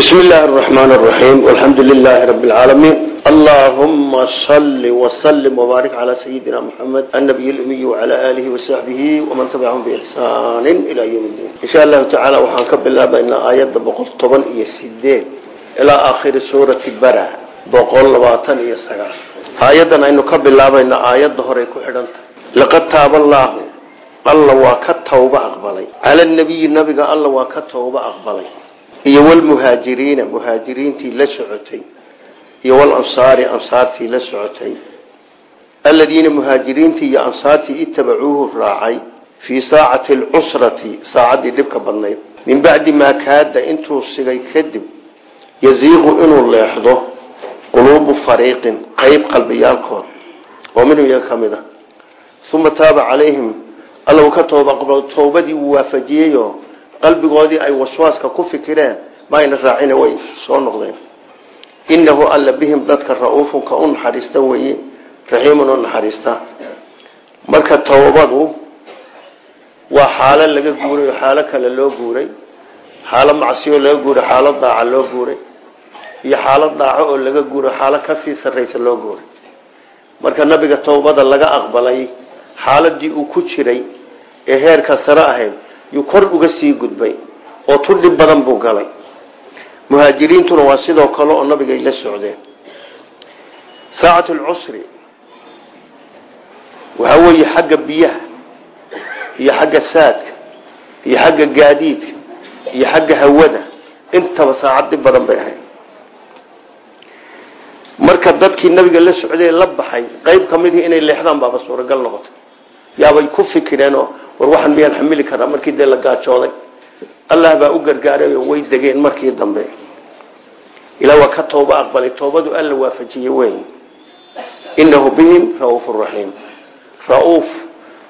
بسم الله الرحمن الرحيم والحمد لله رب العالمين اللهم صل وسلم وبارك على سيدنا محمد النبي الأمي وعلى آله وصحبه ومن تبعهم بإحسان إلى يوم الدين إن شاء الله تعالى وحنكب الله بأن آيات بقول طبعا إيا السيدين إلى آخر سورة برع بقول لباطن إيا السقاس آياتنا إنه كب الله بأن آيات ظهر يكون حدنت لقد تاب الله الله وكتوب أقبلي على النبي النبي قال الله وكتوب أقبلي iyo walmuhaajiriina muhaajiriintii la socotay iyo walansaari ansaartii la socotay. Aladiina muhaajiriintii iyo ansaartii itabacuuhu raacay fii saacati alcusrati saacaddii dhibka badnayd min bacdi maa kaada intuu sigay kadib yaziiqu inuu leexdo quluubu fariiqin qeyb qalbiyaalkood oo minhum iyaga ka mid a uma taaba calayhim alla uu ka tooba toobadii uu waafajiyeyo qalbigoodii ay waswaaska ku fikireen maayna raacina way soo noqdeen. Innahu alla bihim dadka ra'uufun ka u naxariista weye raxiimun u naxariista. Marka towbadu waa xaalo laga guuray oo xaalo kale loo guuray. Xaalo macsiyo laga guuray xaalo daaca loo guuray. Iyo xaalo daaco oo laga guuray xaalo ka sii sarraysa loo guuray. Marka nabiga towbada laga aqbalay xaaladii uu ku jiray ee heerka sare ahayd yuu kor uga sii gudbay oo tu dhib badan buu galay. Muhaajiriintuna waa sidoo kale oo nabigay la socdeen. Saacatu lcusri waxaa weeye xagga biyaha iyo xagga saadka iyo xagga gaadiidka iyo xagga hawada intaba saacad dhib badan bay ahayd. Marka dadkii nabiga la socday la baxay qeyb ka midii inay leexdaan baaba suuragal noqotay. Yaabay ku fikireenoo war waxaan miyaan xamili karaa markii dee la gaajooday. Allah baa u gargaaray way degeen markii dambe. Ilaa waa ka tooba aqbalay toobadu alla waafajiyey weyn. Innahu bihim ra'uufun raxiim ra'uuf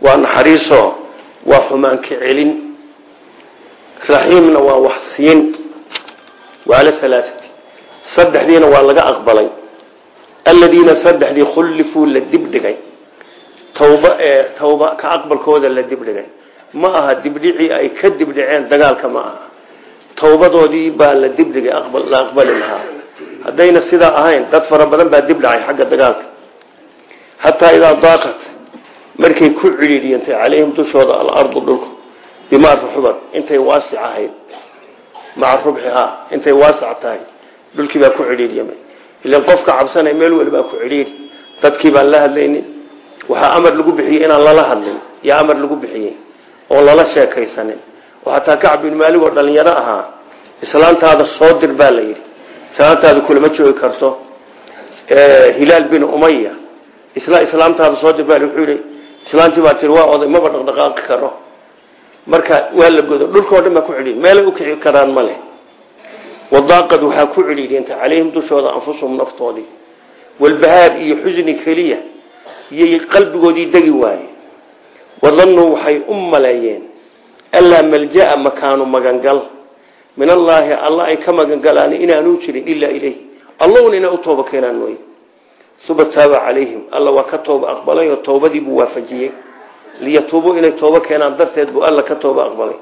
waa naxariiso waa xumaanka celin. Raxiimna waa wax siin waala alaaati saddexdiina waa laga aqbalay. Aladiina saddexdii khullifuu la dibdhigay tawba ee tawba ka aqbalkooda la dibdhigay ma aha dibdhicii ay ka dibdhiceen dagaalka ma aha. Tawbadoodii baa la dibdhigay la aqbali lahaa. Haddayna sidaa ahayn dad fara badan baa dibdhacay xagga dagaalka. Xataa idaa daaqat markay ku cidhiidhiyantay calayhim dushooda alardu dhulku bimaa ruxuban intay waasic ahayd. Maca rubxihaa intay waasic tahay. Dhulkii baa ku cidhiidhyamay ilan qofka cabsanay meel walibaa ku cidhiidhi dadkii baan la hadlaynin waxaa amar lagu bixiyey inaan lala hadlin yaa amar lagu bixiyey oon lala sheekaysanin. Oo xataa kacb bin maalig oo dhalinyaro ahaa islaantaada soo dir baa la yidhi. Islaantaada kulama joogi karto. Hilaal bin umaya isla islaamtaada soo dir baa wuxuu yidhi islaantii baa tiri waa oday maba dhaqdhaqaaqi karo. Marka waa la godo dhulkao dhan baa ku cidhiidhi meelay u kici karaan ma leh. Wadaaqad waxaa ku cidhiidhiyanta calayhim dushooda anfusuhum naftoodii. Walbahaar iyo xusni keliya iyo qalbigoodii degi waaye. Wadannuu waxay u maleeyeen. Allaa malja-a makaanu magangal. Min allaahi alla ay ka magangalaan inaanuu jirin ilaa ilayh allahuna inay u tooba keenaan mooye. Uma taaba calayhim. Alla waa ka tooba aqbalay oo toobadii buu waafajiyey. Liyatuubuu inay tooba keenaan darteed buu alla ka tooba aqbalay.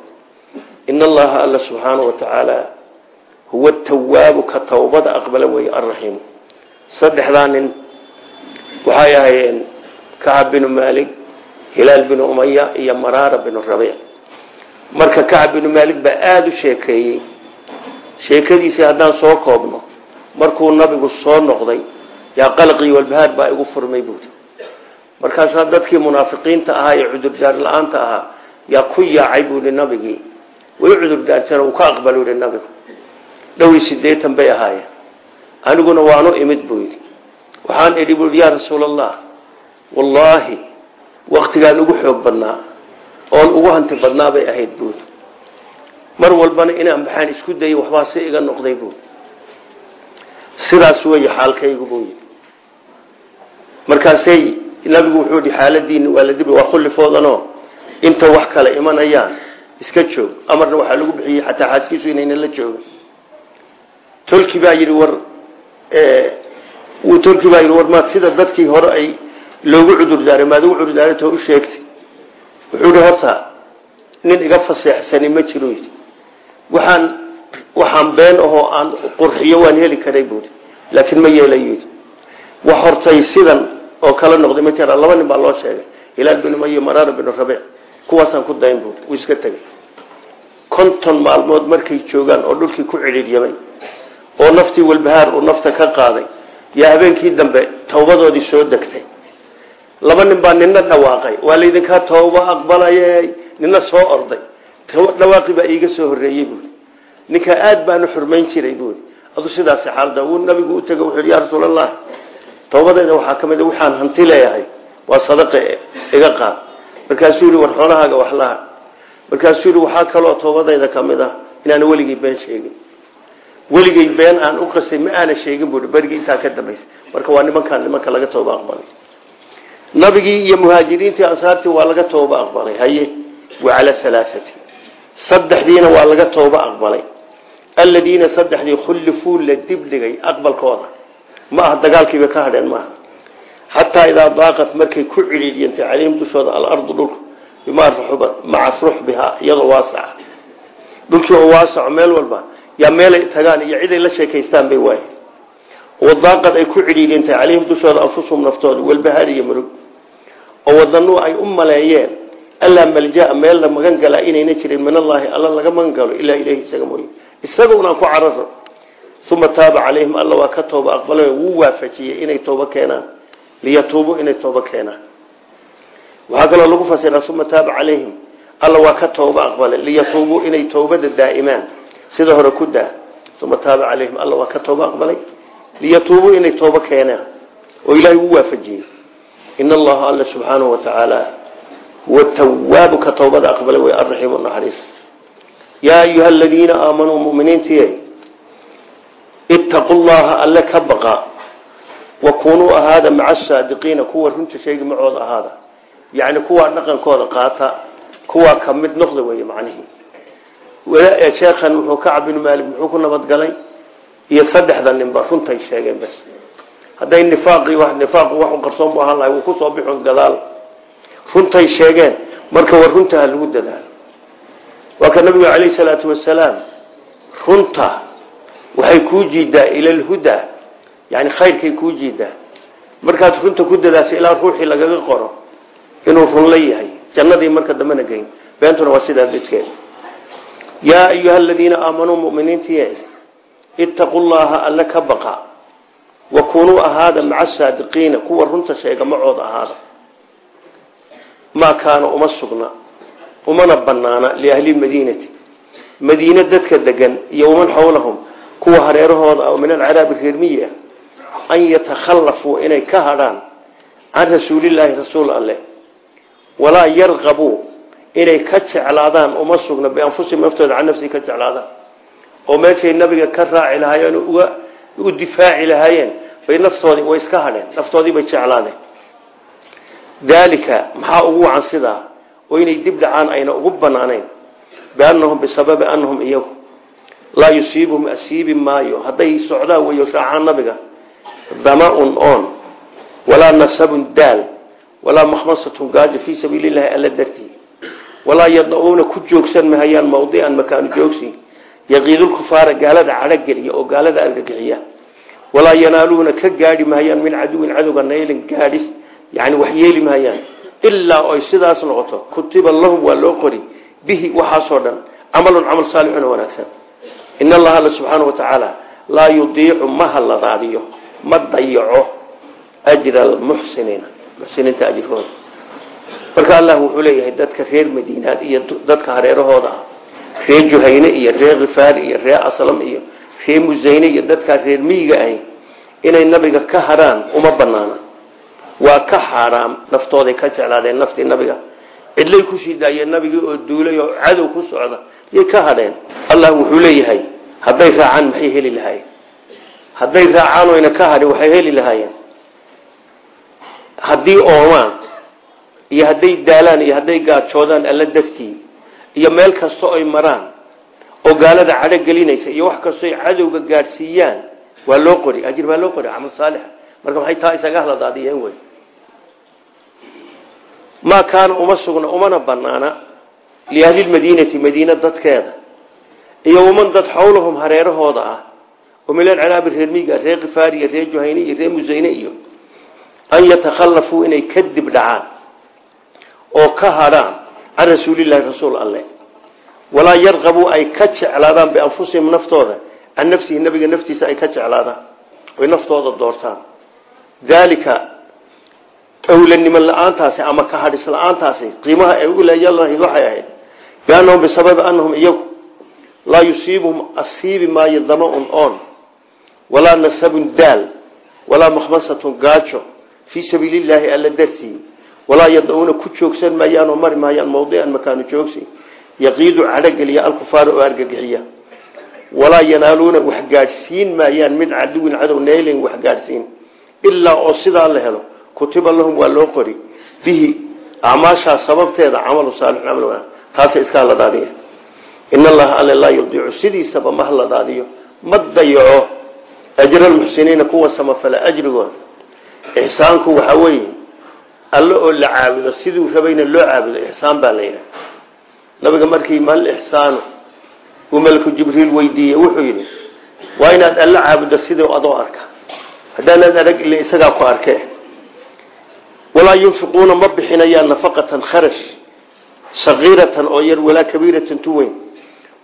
In allaha alla subxaana wa tacaala huwa tawaabu ka towbada aqbala weeye alraxiimu saddexdaa nin waxay ahayeen kacab binu maalik hilaal binu umaya iyo maraara binu rabiic marka kacab binu maalik baa aada u sheekeeyey. Sheekadiisii haddaan soo koobno markuu nabigu soo noqday yaa qalqii walbahaar baa igu furmay buuri markaasaa dadkii munaafiqiinta ahaa ee cudurdaar la'aanta ahaa yaa ku yaacay buuhi nabigii way cudurdaarteen uu ka aqbal yihi nabigu. Dhowii sideetan bay ahaayeen. Aniguna waanu imid buu yidhi. Waxaan idhi bui yaa rasuul allah wallaahi waktigaan ugu xoog badnaa oon ugu hanti badnaa bay ahayd buuri mar walbana inaan baxaan isku dayay waxbaa si iga noqday buuri sidaas weeye xaalkaygu buu yidhi. Markaasay nabigu wuxuu yihi xaaladiini waa la dib waa kullifoodanoo inta wax kale imanayaan iska joog. Amarna waxaa lagu bixiyey xataa xaaskiisu inayna la joogin. Tolki baa yidhi war tolki baa yidhi war maad sida dadkii hore ay loogu cudurdaaray maad ugu cudurdaaratoo u sheegtay. Wuxuu yihi horta nin iga faseexsani ma jiro waxaan waxaan been ahoo aan qurxiyo waan heli karay buuri laakiin ma yeelayo wax hortay sidan oo kala noqday ma jira laba nin baa loo sheegay. Hilaal binu mayo maraara binu rabiic kuwaasaan ku dayn buuri wuu iska tegay. Konton maalmood markay joogaan oo dhulkii ku cidhiiryamay oo naftii walbahaar uu nafta ka qaaday yaa habeenkii dambe tawbadoodii soo degtay laba nin baa nina dhawaaqay. Waa laydinkaa tooba aqbalayey nina soo orday. Dhawaaqii baa iiga soo horreeyey buuri ninkaa aad baanu xurmayn jiray buuri adu sidaas xaalada wuu nabigu u tegay wuxuu yaa rasuulallah toobadeeda waxaa ka mid a waxaan hanti leeyahay. Waa sadaqe iga qaad. Markaasuu yihi war xoolahaaga wax laha. Markaasuu yihi waxaa kaloo toobadayda ka mid ah inaan weligay been sheegin. Weligay been aan u qasay ma aana sheegin buui berigii intaa ka dambaysa marka waa nimankaan nimanka laga tooba nabigii iyo muhaajiriintii ansaartii waa laga tooba aqbalay haye? Wa cala alaaati saddexdiina waa laga tooba aqbalay. Aladiina saddexdii khullifuu la dibdhigay aqbalkooda. Ma aha dagaalkiiba ka hadheen maaha xataa idaa daaqat markay ku cidhiidiyantay calayhim dushooda alardu dhulku bimaa ruxubat maca ruxbihaa iyadoo waasaca dhulkii oo waasaco meel walba yaa meelay tagaan iyo ciday la sheekaystaan bay waaye. Wadaaqad ay ku cidhiidiyantay calayhim dushooda anfusuhum naftooda walbahaar iyo murug oo ay u maleeyeen. Allaa maljaa meel la magan galaa inayna jirin min allaahi alla laga magan galo ilaa ilahi isaga mooye. Isaga ku cararo uma taaba calayhim alla waa ka tooba aqbalay wuu waafajiyey inay tooba keenaan. Liyatuubuu inay tooba keenaan. Waxaa kaloo lagu fasiraa uma taaba calayhim alla waa ka tooba aqbalay. Liyatuubuu inay toobada daa'imaan sida hore ku daa. Uma taaba calayhim alla waa ka tooba aqbalay. Liyatuubuu inay tooba keenaan. Oo ilaahay wuu waafajiyey in allaha alla subxaanahu watacaala huwa tawaabu ka toobada aqbalay way arraxiimu naxariis yaa ayuha aladiina aamanuu muminiintiye ittaqu llaha alle ka baqa wa kunuu ahaada maca asaadiqiina kuwa runta sheegi macooda ahaada yacni kuwaa dhaqankooda qaata kuwaa ka mid noqda wey macnihii sheekhan wuxuu kacab binu maalik muxuu ku nabadgalay iyo saddexda ninba runtay sheegeen bas hadday nifaaqi wax qarsoon bu ahaan lahay wuu ku soo gadaal. Runtay sheegeen marka war runta ha lagu dadaalo. Waa ka nabigu calayhi salaatu wasalaam runta waxay kuu jiidaa ila alhudaa yani khayrkay kuu jiidaa. Markaad runta ku dadaasho ilaa ruuxii lagaga qoro inuu runla yahay jannadii marka dambena geyn. Beentuna waa sidaa dadkeed. Yaa ayuha aladiina aamanuu muminiintiye ittaqu llaha alle ka baqa wa kunuu ahaada maca asaadiqiina kuwa runta sheega macooda ahaada. Maa kaana uma sugna umana banaana liahli madiinati. Madiine dadka degan iyo waman xawlahum kuwa hareerahooda ah oo min alcaraabi reermiyi ah an yatakhallafuu inay ka hadhaan can rasuulilaahi rasuul alleh walaa yarqabuu inay ka jeclaadaan uma sugna bianfusihim naftooda can nafsii ka jeclaadaan. Oo meeshay nabiga ka raaci lahaayeen u difaaci lahaayeen bay naftoodii way iska hadheen naftoodii bay jeclaadeen. Daalika maxaa ugu wacan sidaa oo inay dib dhacaan ayna ugu banaanayn biannahum bisababi annahum iyagu. Laa yusiibuhum asiibi maayo. Hadday socdaan weyo raacaan nabiga. Dama-un oon. Walaa nasabun daal. Walaa makhmasatun gaajo fii sabiili llahi alla dartii. Ku joogsan mahayaan mawdican makaanu joogsi yaqiidulkufaara gaalada cadhogeliya oo gaalada argagixiya. Walaa yanaaluuna ka gaadhi mahayaan min caduwin cadowga naylin gaadhis yani wax yeeli mahayaan ilaa oy sidaas noqoto kutiba lahum waa loo qori bihi waxaasoo dhan camalun camal saalixun wanaagsan. In allaha alla subxaana wa tacaala laa yudiicu ma halladaadiyo ma dayaco ajra almuxsiniina muxsiniinta ajirkooda marka allah wuxuu leeyahay dadka reer madiinaad iyo dadka hareerahooda ah reer juhayne iyo reer khifaari iyo reer aslam iyo reer musayne iyo dadkaa reer miyiga ahy inay nabiga ka hadhaan uma banaana waa ka xaaraam naftooday ka jeclaadeen naftii nabiga. Cidlay ku sii daayeen nabigii oo duulay oo cadow ku socda yay ka hadheen allah wuxuu leeyahay hadday raacaan maxay heli lahaayeen? Hadday raacaan oyna ka hadhin waxay heli lahaayeen. Haddii oomaan iyo hadday daalaan iyo hadday gaajoodaan alla dartii iyo meel kasta oy maraan oo gaalada cadho gelinaysa iyo wax kastoy cadowga gaadhsiiyaan waa loo qori ajir baa loo qori camal saalixa. Marka maxay taa isaga haladaadiyeen wey maa kaana uma sugna umana banaana liahlilmadiinati madiina dadkeeda iyo waman dad xawlahum hareerahooda ah oo milan calaabi reer miiga reer kifaariya reer juhayne iyo reer musayne iyo an yatakhallafuu inay kadib dhacaan oo ka hadhaan can rasuulillahi rasuul alle walaa yarqabuu ay ka jeclaadaan bianfusihim naftooda can nafsihi nabiga naftiisa ay ka jeclaadaan oy naftooda doortaan daalika awlanimo la'aantaasi ama ka hadhis la'aantaasi qiimaha ay u leeyalahi waxay ahayd biannahum bisababi annahum iyagu laa yusiibuhum asiibi maayo dama-un oon walaa nasabun daal walaa makhmasatun gaajo fii sabiilillaahi alla dartii walaa yada-uuna ku joogsan maayaan oo mari maayaan mawdican makaanu joogsi. Yaqiidu cadhogeliya alkufaara oo argagixiya. Walaa yanaaluuna wax gaadhsiin maayaan mid caduwin cadow neelin wax gaadhsiin ilaa oo sidaa la helo kutiba lahum waa loo qori. Bihi acmaashaas sababteeda camalu saalix camal wanaag. Taasay iska haladaadiya in allaha alle laa yudiicu sidiisaba ma haladaadiyo ma dayaco ajra almuxsiniina kuwa samafala ajrigooda. Ixsaanku waxaa weeye alle oo la caabudo siduu rabayna loo caabudo ixsaan baa la nabiga markii mal ixsaanu uu malku jibriil weydiiyey wuxuu yidhi waa inaad alle caabuddo sidii adoo arka. Haddaanaad arag ila isagaa ku arke. Walaa yunfiquuna ma bixinayaan nafaqatan kharash sagiiratan oo yar walaa kabiiratan tu weyn.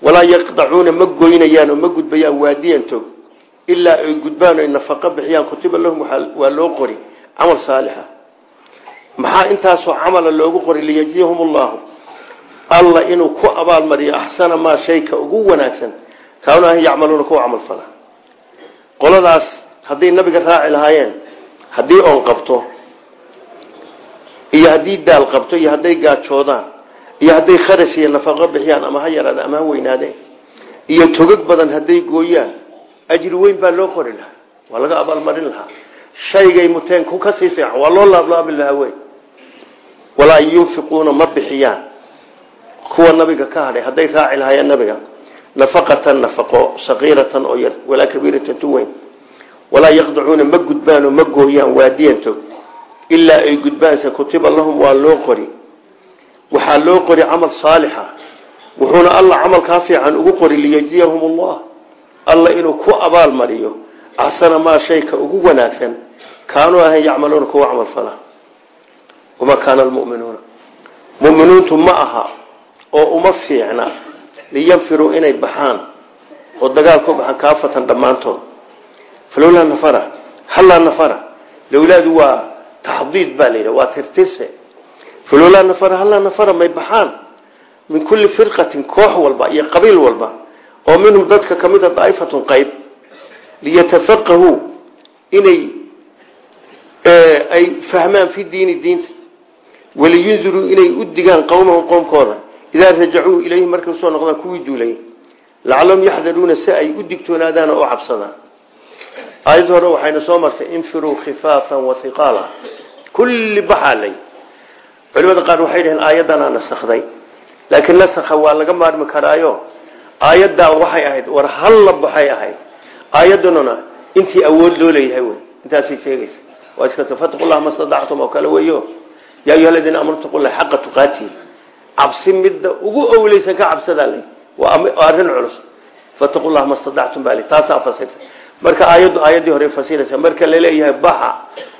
Walaa yaqdacuuna ma goynayaan oo ma gudbayaan waadiyan tog. Ilaa ay gudbaan ay nafaqo bixiyaan kutiba lahum waa loo qori camal saalixa maxaa intaasoo camala loogu qori liyajziyahum allahu alla inuu ku abaalmariyo axsana maa shayka ugu wanaagsan. Kaanu ahan yacmaluuna kuwa camal fala. Qoladaas hadday nabiga raaci lahaayeen haddii oon qabto iyo haddii daal qabto iyo hadday gaajoodaan iyo hadday kharash iyo nafaqo bixiyaan ama ha ama ha iyo togog badan hadday gooyaan ajri weyn baa loo qori lahaa. Waa laga abaalmarin lahaa. Shaygay muteen ku ka sii waa loo laablaabi lahaa wey walaa yunfiquuna ma bixiyaan. Kuwa nabiga ka hadhay hadday raaci lahaayeen nabiga nafaqatan nafaqo saqiiratan oo yar walaa kabiiratan tu weyn. Walaa yaqdacuuna ma gudbaan oo ma gooyaan waadiyan tog ilaa ay gudbaanse kutiba lahum waa loo qori. Waxaa loo qori camal saalixa. Wuxuuna alla camalkaa fiican ugu qori liyajziyahum allah alla inuu ku abaal mariyo axsana maa shayka ugu wanaagsan. Kaanuu ahan yacmaluuna kuwa camal wamaa kaana almu'minuuna mu'miniintu ma aha oo uma fiicna liyanfiruu inay baxaan oo dagaal ku baxaan kaafatan dhammaantood falowlaa nafara hallaa nafara lowlaadu waa taxdiid baa la yidhaha waa tirtirse falowlaa nafara hallaa nafara may baxaan min kulli firqatin koox walba iyo qabiil walba oo minhum dadka ka mid a daa'ifatun qayb liyatafaqahuu inay ay fahmaan fi diini diinta waliyundiruu inay u digaan qowmahum qowmkooda idaa rajacuu ilayhi markay u soo noqdaan kuwii duulay lacalahum yaxdaruuna si ay u digtoonaadaan oo u cabsadaan. Aayad hore waxayna soo martay infiruu khifaafan wa hiqaala kulli baxaa lay. Culimada qaar waxay dhaheen aayaddanaa nasakday. Laakiin nasakha waa laga maarmi karaayo. Aayaddaa waxay ahayd war halla baxay ahayd. Aayaddanuna intii awood loo leeyahay wey. Intaasay sheegaysa. Waa iska fataqullah ma yaa ayuha aladiina amanu taqullaha xaqa tuqaatihi cabsi midda ugu owleysan ka cabsadaa lay waa arrin culus fataqullah ma stadactum baa taasaa fasirta marka aayaddu aayaddii hore fasiraysa marka la leeyahay baxa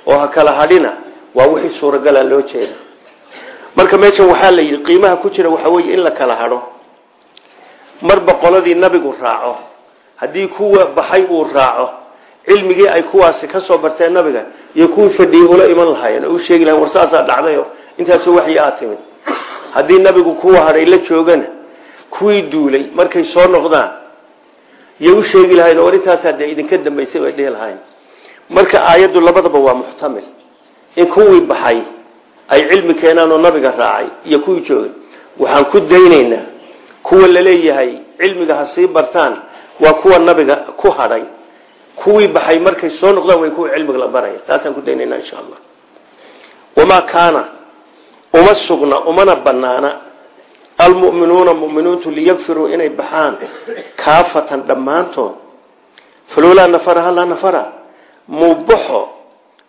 oo ha kala hadhina waa wixii suuragala loo jeeda marka meeshan waxaa la yidhi qiimaha ku jira waxaa weeye in la kala hadho marba qoladii cilmigii ay kuwaasi ka soo barteen nabiga iyo kuwii fadhiyey ula iman lahaayeen oo u sheegi lahayen war dhacdayo. Intaasoo waxyi aad timid. Haddii nabigu kuwa hadhay la joogana kuwii duulay markay soo noqdaan iyo u sheegi lahayn war intaasaa dee idinka dambaysay bay dhihi marka aayaddu labadaba waa muxtamil. In kuwii baxay ay cilmi keenaan oo nabiga raacay iyo kuwii joogay. Waxaan ku daynaynaa kuwa la leeyahay cilmiga ha sii bartaan waa kuwa nabiga ku hadhay kuwii baxay markay soo noqdaan way kuwa cilmiga la baraya taasaan ku daynaynaa insha allah. Wamaa kaana uma sugna umana banaana almu'minuuna mu'miniintu liyagfiruu inay baxaan kaafatan dhammaantood. Falowlaa nafara hallaa nafara. Muubaxo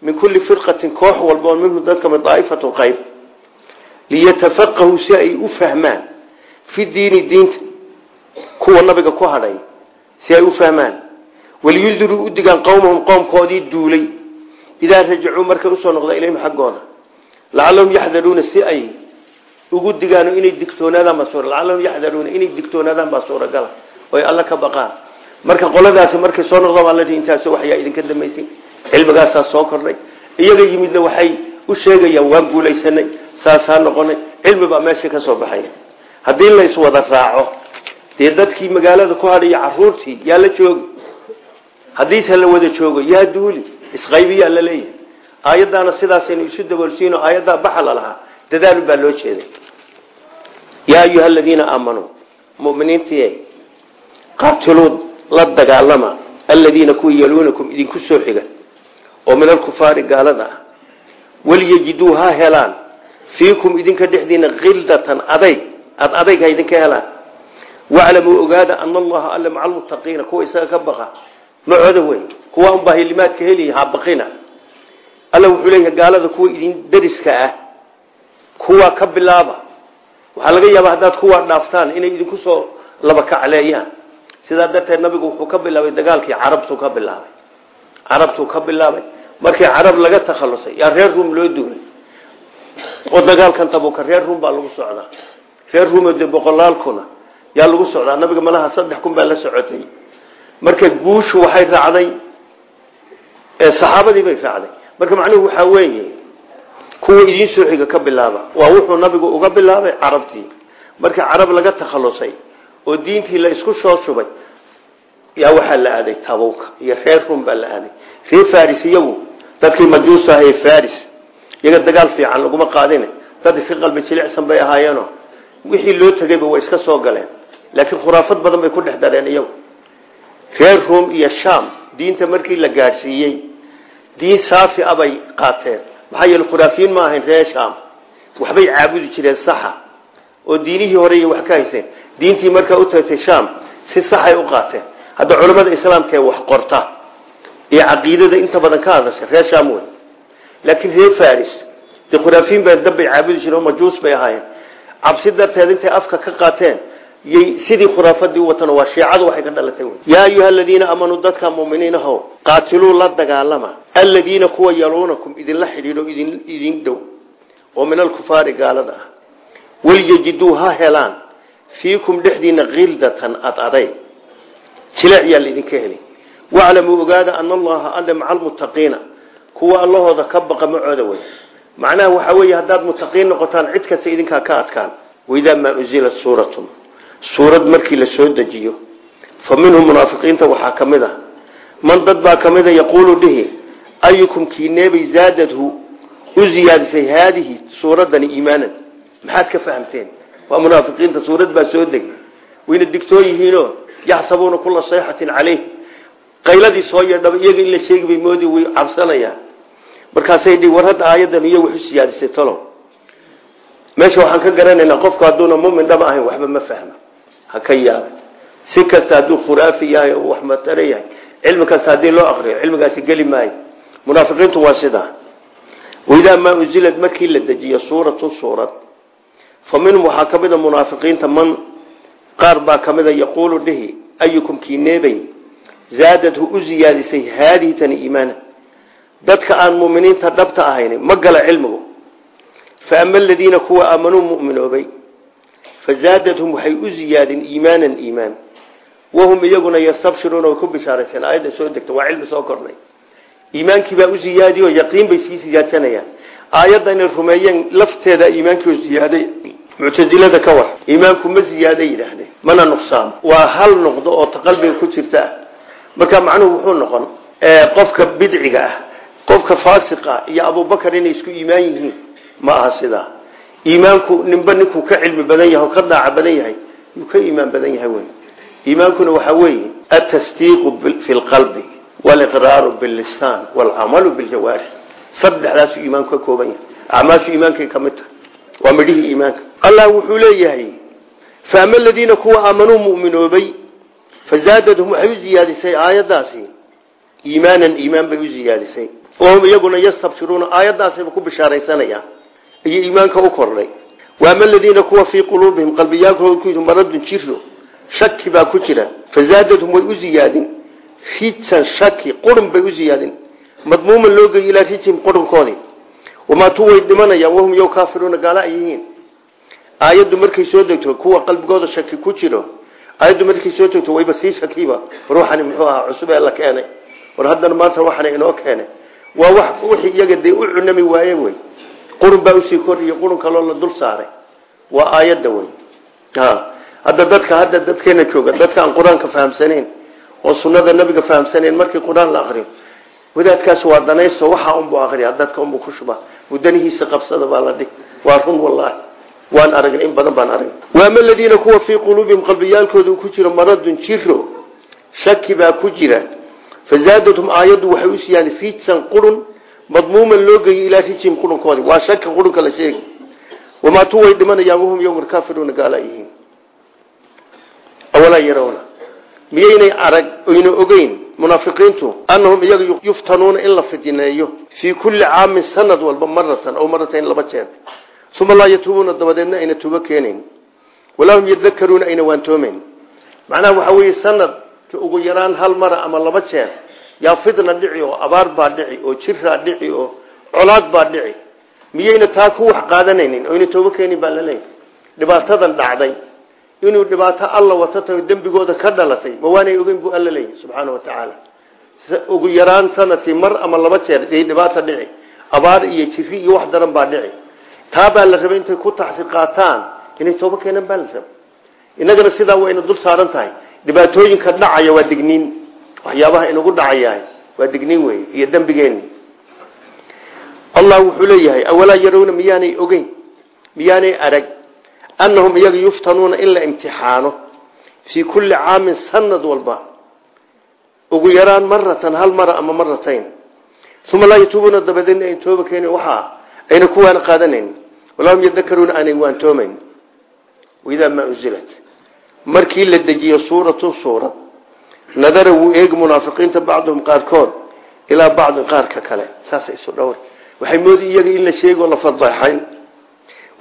min kulli firqatin koox walba oo minhu dadka mid daa'ifatun qayb. Liyatafaqahuu si ay u fahmaan fi diini diinta kuwa nabiga ku hadhay si ay u fahmaan waliyundiruu u digaan qowmahum qoomkoodii duulay. Idaa rajacuu markay u soo noqda ilayhim xaggooda. Lacallahum yaxdaruuna si ay ugu digaan inay digtoonaadaan baa lacallahum yaxdaruuna inay digtoonaadaan baa suuragala oy alla ka baqaan. Marka qoladaasi markay soo noqdaan baa la dhihi intaas waxyaa idinka dambaysay cilmigaasaa soo kordhay. Iyaga yimidna waxay u sheegayaan waan guulaysanay saasaa noqonay. Cilmi meesha ka soo baxay. Haddii la iswada raaco dadkii magaalada ku hadhaya caruurtii yaa la joogi haddiise la wada joogo yaa duuli isqaybiyaa la leeyahay. Aayaddaana sidaasaynu isu daboolsiino aayaddaa baxala lahaa. Dadaalu baa loo jeeday. Yaa ayuha aladiina aamanuu muminiintii qaatiluu la dagaalama aladiina kuwa yaluunakum idinku soo xiga. Oo min alkufaari gaalada ah walyajiduu ha helaan. Fiikum idinka dhexdiina kildatan adayg ad adayg idinka helaan. Waclamuu ogaada ana allaha alla maca almuttaqiina kuwa isaga ka baqa macooda wey kuwa unbaa hilimaadka heliya ha baqina alla wuxuu leeyahay gaalada kuwa idin dariska ah kuwa ka bilaaba. Waxaa laga yaabaa haddaad kuwa dhaaftaan inay idinku soo laba kacleeyaan. Sidaa darteed nabigu wuxuu ka bilaabay dagaalkii carabtuu ka bilaabay. Carabtuu ka bilaabay. Markii carab laga takhalusay yaa reer ruum loo duulay. Oo dagaalkan tabuka reer ruum baa lagu socdaa. Reer ruumo de boqolaal kuna yaa lagu socdaa. Nabiga malaha saddex kun baa la socotay marka guushu waxay raacday saxaabadii bay raacday. Marka macnuhu waxaa weeye kuwa idiin soo xiga ka bilaaba. Waa wuxuu nabigu uga bilaabay carabtii. Markii carab laga takhalusay oo diintii la isku soo shubay yaa waxaa la aaday tabuka iyo reer ruum baa la aaday. Reer faris iyagu dadkii majuusta ah ee faris iyaga dagaal fiican laguma qaadin dad iska qalbi jilicsan bay ahaayeeno wixii loo tegayba way iska soo galeen. Laakiin khuraafad badan bay ku dhex dareen iyagu reer ruum iyo sham diinta markii la gaadhsiiyey diin saafi a bay qaateen. Maxaa yeele khuraafiyiin ma ahayn reer sham waxbay caabudi jireen saxa oo diinihii hore wax ka hayseen diintii markaa u tagtay sham si saxay u qaateen. Hadda culamada islaamka ee wax qorta ee caqiidada inta badan ka hadasha reer sham wey. Laakiin reer faris dee khuraafiyiin baa dabbay caabudi jireen oo bay ahaayeen. Cabsi afka ka qaateen sidii khuraafadii u watan waa shiicadu waxay ka dhalatay yaa ayuha aladiina aamanuu dadka muminiinahow qaatiluu la dagaalama. Aladiina kuwa yaluunakum idinla xidhiidho idin dhow. Oo min alkufaari gaalada. Ah walyajiduu ha helaan. Fiikum dhexdiina kildatan ad aday. Jileec yaa laidinka heli waclamuu ogaada ana allaha alle maca almuttaqiina. Kuwa allahooda ka baqa macooda wey macnaha waxaa weeye haddaad muttaqiin noqotaan cid kasta idinkaa ka adkaan. Waidaa maa unzilat suuratun suurad markii la soo dejiyo. Fa minhum munaafiqiinta waxaa ka mid a man dad baa ka mida yaquulu dhihi ayukum kiineebay zaadadhu u ziyaadisay haadihi suuraddani iimaanan. Maxaad ka fahamteen? Waa munaafiqiinta suurad baa soo degay. Wayna digtoon yihiinoo yaxsabuuna kula sayxatin caleyh qayladii soo yeedhaba iyaga in la sheegi bay moodi way cabsanayaan markaasay dhi war hadda aayadan iyo wax siyaadisay talow meesha waxaan ka garanaynaa qofku hadduuna mumin dhaba ahayn waxba ma fahmo ha ka si kasta hadduu khuraafi yahay oo wax matare yahay cilmi kasta haddii loo akriyo cilmigaasi geli maayo. Munaafiqiintu waa sidaa waidaa maa unzilad markii la dejiyo suuratun suurad fa minhum waxaa ka mid a munaafiqiinta man qaar baa ka mid yaquulu dhihi ayukum kiineebay zaadadhu u ziyaadisay haadihi tani iimaana. Dadka aan muminiinta dhabta ahayn ma gala cilmigu. Fa ama aladiina kuwa aamanuu muminoobay fazaadathum waxay u ziyaadin iimaanan iimaan wahum iyaguna yastabshiruuna way ku bishaarayseen aayadda soo degta waa cilmi soo kordhay iimaankii baa u ziyaadiy oo yaqiin bay sii siyaadsanayaan aayadda inay rumeeyeen lafteeda iimaankii oo ziyaaday muctasilada ka war iimaanku ma ziyaaday yidhaahdeen mana nuqsaamo waa hal noqdo oo ta qalbiga ku jirta ah marka macnuhu wuxuu noqon qofka bidciga ah qofka faasiqa iyo abubakar inay isku iimaan yihiin ma aha sidaa iimaanku ninba ninkuu ka cilmi badan yahay oo ka daaca badan yahay yuu ka iimaan badan yahay wey iimaankuna waxaa weeye atasdiiqu fi lqalbi waliqraaru billisaan walcamalu biljawaarix saddexdaasuu iimaanku ka kooban yahay. Acmaashu iimaankay ka mid tahay. Waa midhihii iimaanka. Allah wuxuu leeyahay faama aladiina kuwa aamanuu muminoobay fazaadadhum waxay u ziyaadisay aayadaasi iimaanan iimaan bay u ziyaadisay. Wahum iyaguna yastabshiruuna aayadaasayba ku bishaaraysanayaan iyo iimaanka u kordhay waama aladiina kuwa fii quluubihim qalbiyaalkooda maradun jiro shaki baa ku jira. Fazaadathum way u ziyaadin. Rijsan shaki qurun bay u ziyaadin. Madmuuman loo geeyo ilaa rijim qurunkoodii wamaatuu way dhimanayaan wahum yow kaafiruuna gaala ay yihiin. Aayaddu markay soo degto kuwa qalbigooda shaki ku jiro aayaddu markay soo degto wayba sii shakiiba. Ruuxani muxuu ahaa cusub ee la keenay. War haddana maanta waxana inoo keenay. Waa wax wixii iyaga dee u cunami waaye wey qurun baa u sii kordhiyo qurun kaloo la dul saaray. Waa aayadda wey hadda dadka hadda dadkeena jooga dadka aan qur'aanka fahamsanayn oo sunada nabiga fahamsanayn markii qur'aan la akriyo wadaadkaas waa danayso waxaa unbu akriya dadka unbu ku shuba mudanihiisa qabsada baa la dhig. Waa run wallaahi. Waan aragnay in badan baan aragnay waama aladiina kuwa fii quluubihim qalbiyaalkooda ku jiro maradun jiro shaki baa ku jira. Fazaadathum aayaddu waxay u siiyaan fiidsan qurun madmuuman loo geeyo ilaa rijim qurunkoodii waa shaki qurunka la sheegi. Wamaatuu way dhimanayaan wahum yowma kaafiruuna gaala yihiin awalaa yarawna. Miyaynay arag oyna ogeyn munaafiqiintu annahum iyaga yuftanuuna in la fidneeyo fii kulli caamin sanad walba maratan aw maratayn laba jeer. Uma laa yatuubuuna dabadeedna ayna tuubo keenayn walaa hum yadakaruuna ayna waantoomayn macnaha waxaa weeye sanadka ugu yaraan hal mara ama laba jeer yaa fidna dhici oo abaar baa dhici oo jiraa dhici oo colaad baa dhici. Miyayna taa ku wax qaadanaynin oyna toobo keenin baa laleeyahy dhibaatadan dhacday. Inuu dhibaato alla wata tahay dembigooda ka dhalatay ma waanay ogeyn buu alla leeyahy subxaana wa tacaala. Ugu yaraan sannadkii mar ama laba jeer day dhibaata dhici. Abaar iyo jiri iyo wax daran baa dhici. Taa baa la rabay intay ku taxsi qaataan inay toobo keenan baa la rabay. Innagana sidaa wayna dul saaran tahay. Dhibaatooyinka dhacaya waa digniin waxyaabaha inagu dhacaya waa digniin wey iyo dembigeeni allah wuxuu leeyahay awalaa yarawna miyaanay ogeyn? Miyaanay arag? Annahum iyaga yuftanuuna in la imtixaano. Kulli caamin sanad walba. Ugu yaraan maratan hal mara ama maratayn uma laa yatuubuuna dabadeedna ayn tooba keenin. Waxaa ayna ku waana qaadanayn walahum yadakaruuna aanay waantoomayn waidaa maa unzilat. Markii la dejiyo suuratun suurad nadara wuu eegi munaafiqiinta bacduhum qaarkood ilaa bacdin qaarka kale saasa isu dhowr waxay moodi iyaga in la sheegoo la fadbaxayn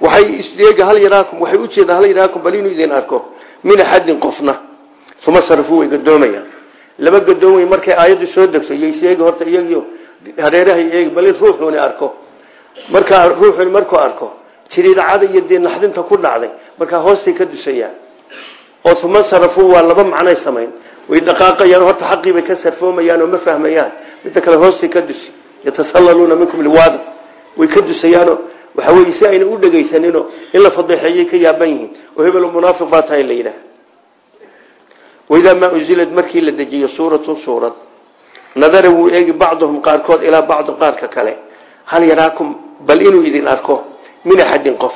waxay isdheega hal yaraakum waxay u jeedaa hal yaraakum bal inuu idin arko min axadin qofna. Uma sarafuu way gadoomayaan. Laba gadoomay markay aayaddu soo degto yay sheegi horta iyagiyo hareerahay eegi bal in ruuxuuni arko. Markaa ruuxuuni markuu arko jiriidacada iyo dee naxdinta ku dhacday markaa hoostay ka dusayaan oo uma sarafuu waa laba macnay samayn. Way dhaqaaqayaan horta xaqii bay ka sarfoomayaan oo ma fahmayaan. Midda kale hoostay ka dusi yatasallaluuna minkum liwaada way ka dusayaanoo waxa weye si ayna u dhegaysanino in la fadeexeeyay ka yaaban yihiin. Oo hebel munaafiq baa tahay la yidhaah waidaa maa markii la dejiyo suuratun suurad nadara wuu eegi bacduhum qaarkood ilaa bacdi qaarka kale. Hal yaraakum bal inuu idin arko min axadin qof.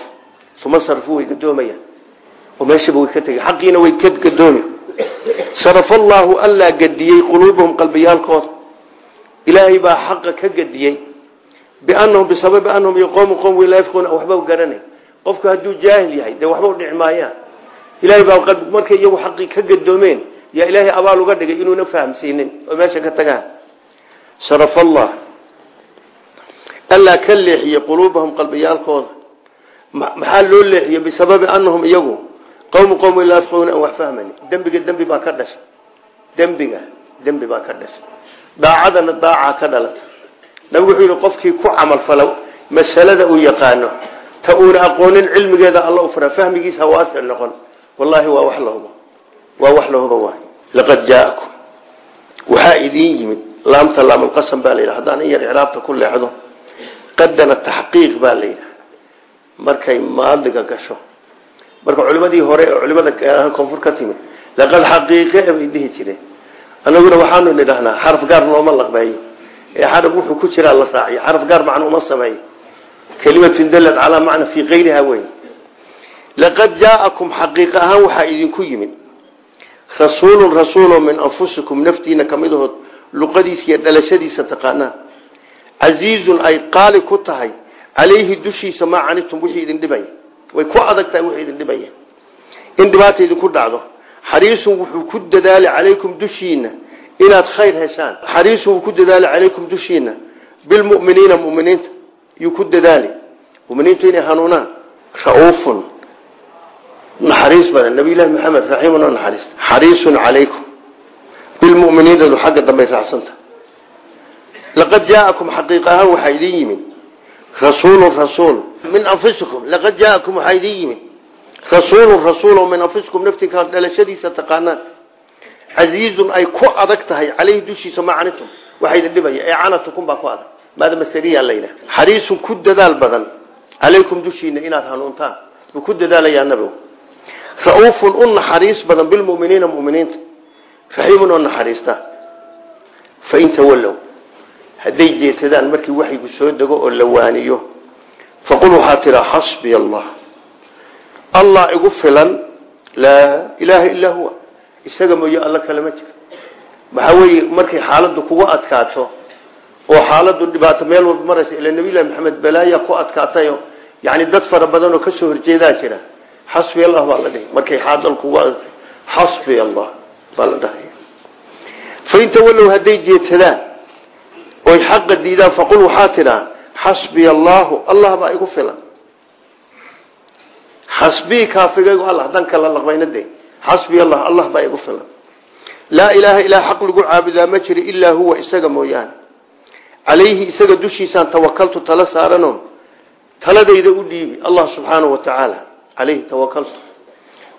Uma sarfuu way gadoomayaan oo meeshaba way ka tegay. Xaqiina way ka gadoomi sarafa allaahu allaa gadiyey quluubahum qalbiyaalkooda. Ilaahay baa xaqa ka gadiyey biannahum bisababi annahum iyo qoomu qoom wey laa yafquuna waxba garanay. Qofku hadduu jaahil yahay dee waxba u dhici maayaan. Ilaahay baa qalbi markay iyagu xaqii ka gadoomeen yaa ilaahay abaal uga dhigay inuuna fahamsiinin oo meesha ka tagaan. Sarafa allah allaa ka leexiyey quluubahum qalbiyaalkooda. Maxaa loo qowm wey laa yafquuna aan wax fahmani dembiga dembi baa ka dhashay dembiga dembi baa ka dhashay daacadana daacaa ka dhalata nabigu wuxuu yidhi qofkii ku camalfalo masalada uu yaqaano ta uuna aqoonin cilmigeeda alla u fura fahmigiisa waasic noqon wallaahi waa wax lahuba waa wax lahuba waay laqad jaa'akum waxaa idiin yimid laamta laamulqasam baa la yidhaha haddaan in yar icraabta ku leexdo qadana taxqiiq baa la yidhaha markay maadiga gasho marka culimadii hore ee culimada koonfur ka timid laqad xaqiiqe bay dhihi jireen. Annaguna waxaanu nidhahnaa xaraf gaar nooma laqbeeyo ee xaraf wuxuu ku jiraa la raaciyo xaraf gaar macno uma sameeyo. Kelimatun dalad calaa macna fii kayriha wey laqad jaa'akum xaqiiq ahaan waxaa idinku yimid rasuulun rasuulo min anfusikum naftiina ahood luqadiisa iyo dhalashadiisa taqaanaan casiizun ay qaali ku tahay calayhi dushiisa maa canitum wixii idin dhibaya way ku adag tahay wixii idin dhibaya in dhibaata idinku dhacdo xariisun wuxuu ku dadaali calaykum dushiina inaad khayr heshaan. Xariisun wuu ku dadaali calaykum dushiina bilmuminiina muminiinta. Yuu ku dadaali. Muminiintu inay hanuunaan. Ra'uufun. Naxariis badan nabiylahi maxamed raxiimun oo naxariis. Xariisun calaykum. Bilmuminiinadu xagga dambay raacsanta laqad jaaakum xaqiiq ahaan waxaa idin yimid. Rasuulun rasuul min anfusikum laqad jaaakum waxaa idin yimid. Rasuulun rasuul min anfusikum naftinka dhalashadiisa taqaanaan. Casiizun ay ku adag tahay caleyhi dushiisa ma canitum. Waxaa idin dhibaya ee canatukum baa ku adag. Maada masariya la yidhaha xariisun ku dadaal badan calaykum dushiina inaad hanuuntaan. Buu ku dadaalayaa nabigu. Ra'uufun u naxariis badan bilmuminiina muminiinta. Raxiimun oo naxariista. Fain tawallow hadday jeetadaan markii waxyigu soo dego oo la waaniyo faqul waxaa tiraa xasbiya allah allah igu filan laa ilaaha illaa huwa isaga mooye alla kalema jiro maxaa weeye markay xaaladdu kugu adkaato oo xaaladdu dhibaato meel walba maraysa ila nabiyllahi maxamed balaaya ku adkaatayo yani dad fara badan oo ka soo horjeedaa jira xasbi allah baa la dhihi markay xaadal kugu adka xasbi allah baa la dhahay fain tawallow hadday jeetadaan oy xaqa diidaan faqul waxaa tidhaa xasbiya allaahu allah baa igu filan. Xasbii kaafigaygu alla haddaan kala laqbayna de xasbiya allah allah baa igu filan. Laa ilaaha ilaa xaq lagu caabudaa ma jiro ilaa huwa isaga mooyaane. Calayhi isaga dushiisaan tawakaltu tala saarano taladayda u dhiibi allah subxaanahu wa tacaala. Calayhi tawakaltu.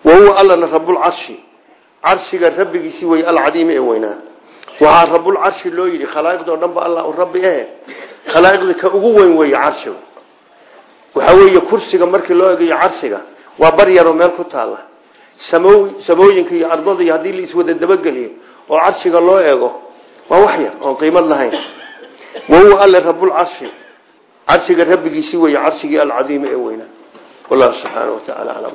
Wa huwa allana rabulcarshi carshiga rabbigiisii wey alcadiimi ee weynaa. Waxaa rabulcarshi loo yidhi khalaa'iqdao dhan ba allah u rabbi eh khalaa'iqda ka ugu weyn weeye carshiga waxaa weeye kursiga markii loo egayo carshiga waa bar yaroo meel ku taalla. Samo samooyinka iyo ardada iyo haddii la iswada dabageliyo oo carshiga loo eego waa wax yar oon qiimad lahayn. Wahuwa alle rabulcarshi carshiga rabbigiisii weeye carshigii alcadiimi ee weynaa wallahu subxaana wa tacaala aclam